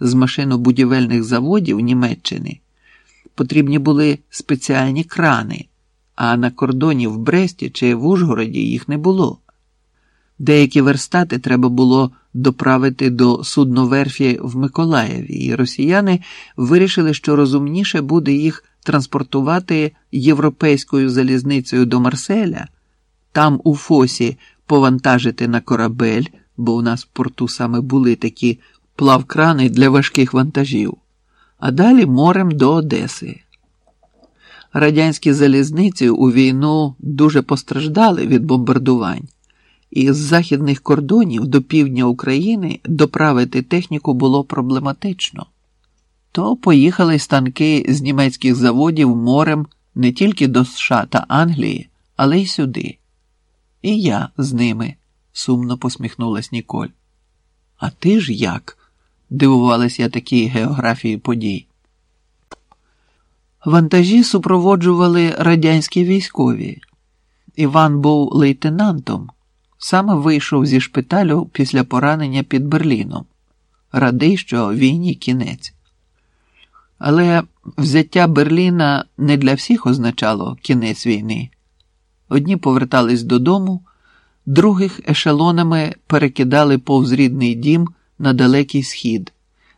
з машинобудівельних заводів Німеччини потрібні були спеціальні крани, а на кордоні в Бресті чи в Ужгороді їх не було. Деякі верстати треба було доправити до судноверфі в Миколаєві, і росіяни вирішили, що розумніше буде їх транспортувати європейською залізницею до Марселя, там у Фосі повантажити на корабель, бо у нас в порту саме були такі плавкрани для важких вантажів, а далі морем до Одеси. Радянські залізниці у війну дуже постраждали від бомбардувань, і з західних кордонів до півдня України доправити техніку було проблематично. То поїхали станки з німецьких заводів морем не тільки до США та Англії, але й сюди. І я з ними, сумно посміхнулась Ніколь. А ти ж як? Дивувалась я такій географії подій. Вантажі супроводжували радянські військові. Іван був лейтенантом, саме вийшов зі шпиталю після поранення під Берліном, радий, що війні кінець. Але взяття Берліна не для всіх означало кінець війни. Одні повертались додому, других ешелонами перекидали повз рідний дім на далекий схід,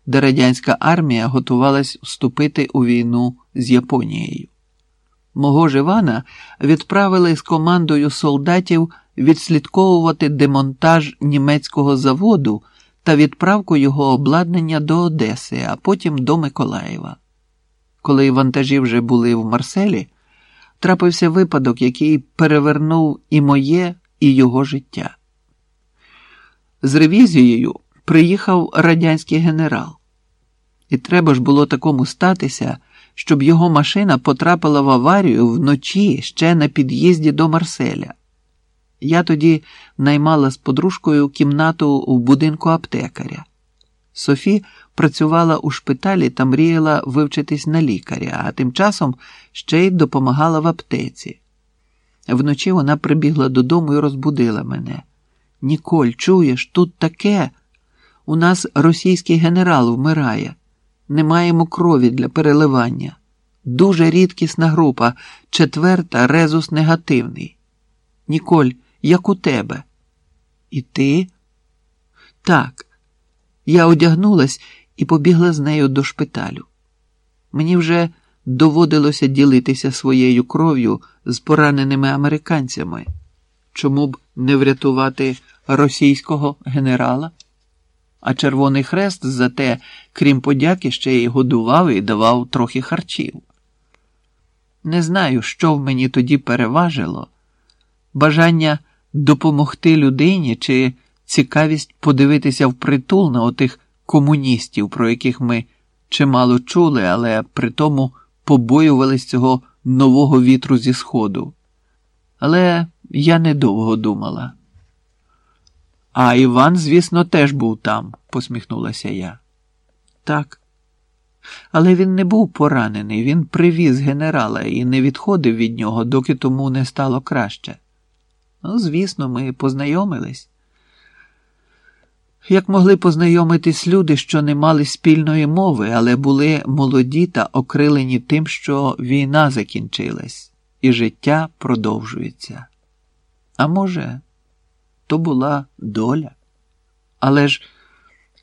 де радянська армія готувалась вступити у війну з Японією. Мого ж Івана відправили з командою солдатів відслідковувати демонтаж німецького заводу та відправку його обладнання до Одеси, а потім до Миколаєва. Коли вантажі вже були в Марселі, трапився випадок, який перевернув і моє, і його життя. З ревізією приїхав радянський генерал, і треба ж було такому статися, щоб його машина потрапила в аварію вночі ще на під'їзді до Марселя. Я тоді наймала з подружкою кімнату в будинку аптекаря. Софі працювала у шпиталі та мріяла вивчитись на лікаря, а тим часом ще й допомагала в аптеці. Вночі вона прибігла додому і розбудила мене. Ніколь, чуєш, тут таке. У нас російський генерал вмирає. Не маємо крові для переливання. Дуже рідкісна група, четверта резус негативний. Ніколь, як у тебе? І ти? Так. Я одягнулась і побігла з нею до шпиталю. Мені вже доводилося ділитися своєю кров'ю з пораненими американцями. Чому б не врятувати російського генерала? А Червоний Хрест за те, крім подяки, ще й годував і давав трохи харчів. Не знаю, що в мені тоді переважило бажання допомогти людині чи цікавість подивитися впритул на отих комуністів, про яких ми чимало чули, але при тому побоювались цього нового вітру зі сходу. Але я недовго думала. А Іван, звісно, теж був там, посміхнулася я. Так. Але він не був поранений, він привіз генерала і не відходив від нього, доки тому не стало краще. Ну, звісно, ми познайомились. Як могли познайомитись люди, що не мали спільної мови, але були молоді та окрилені тим, що війна закінчилась, і життя продовжується. А може, то була доля. Але ж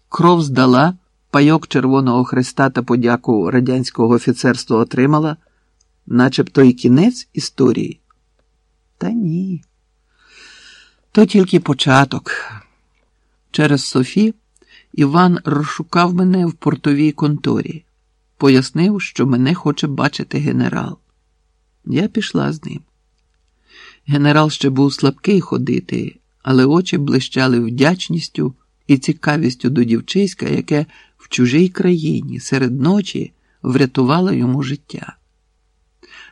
кров здала, пайок Червоного Христа та подяку радянського офіцерства отримала, начебто і кінець історії. Та ні. То тільки початок. Через Софі Іван розшукав мене в портовій конторі, пояснив, що мене хоче бачити генерал. Я пішла з ним. Генерал ще був слабкий ходити, але очі блищали вдячністю і цікавістю до дівчиська, яке в чужій країні серед ночі врятувало йому життя.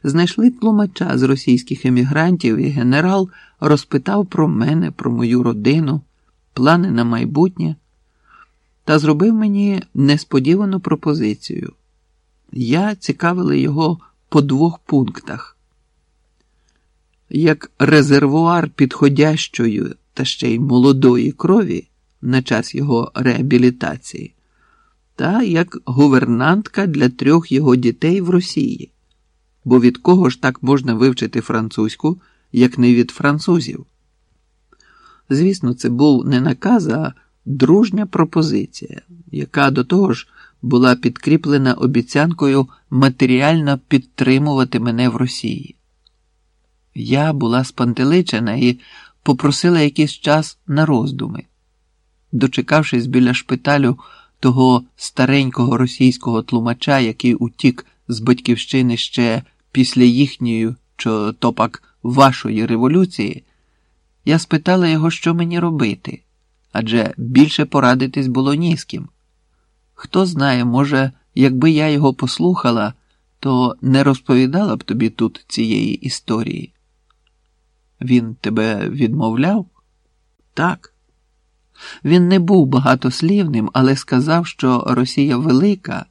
Знайшли тлумача з російських емігрантів, і генерал розпитав про мене, про мою родину, плани на майбутнє та зробив мені несподівану пропозицію. Я цікавила його по двох пунктах. Як резервуар підходящої та ще й молодої крові на час його реабілітації, та як гувернантка для трьох його дітей в Росії. Бо від кого ж так можна вивчити французьку, як не від французів? Звісно, це був не наказ, а дружня пропозиція, яка до того ж була підкріплена обіцянкою матеріально підтримувати мене в Росії. Я була спантеличена і попросила якийсь час на роздуми. Дочекавшись біля шпиталю того старенького російського тлумача, який утік з батьківщини ще після їхньої, чи то пак вашої революції, я спитала його, що мені робити, адже більше порадитись було ні з ким. Хто знає, може, якби я його послухала, то не розповідала б тобі тут цієї історії. Він тебе відмовляв? Так. Він не був багатослівним, але сказав, що Росія велика.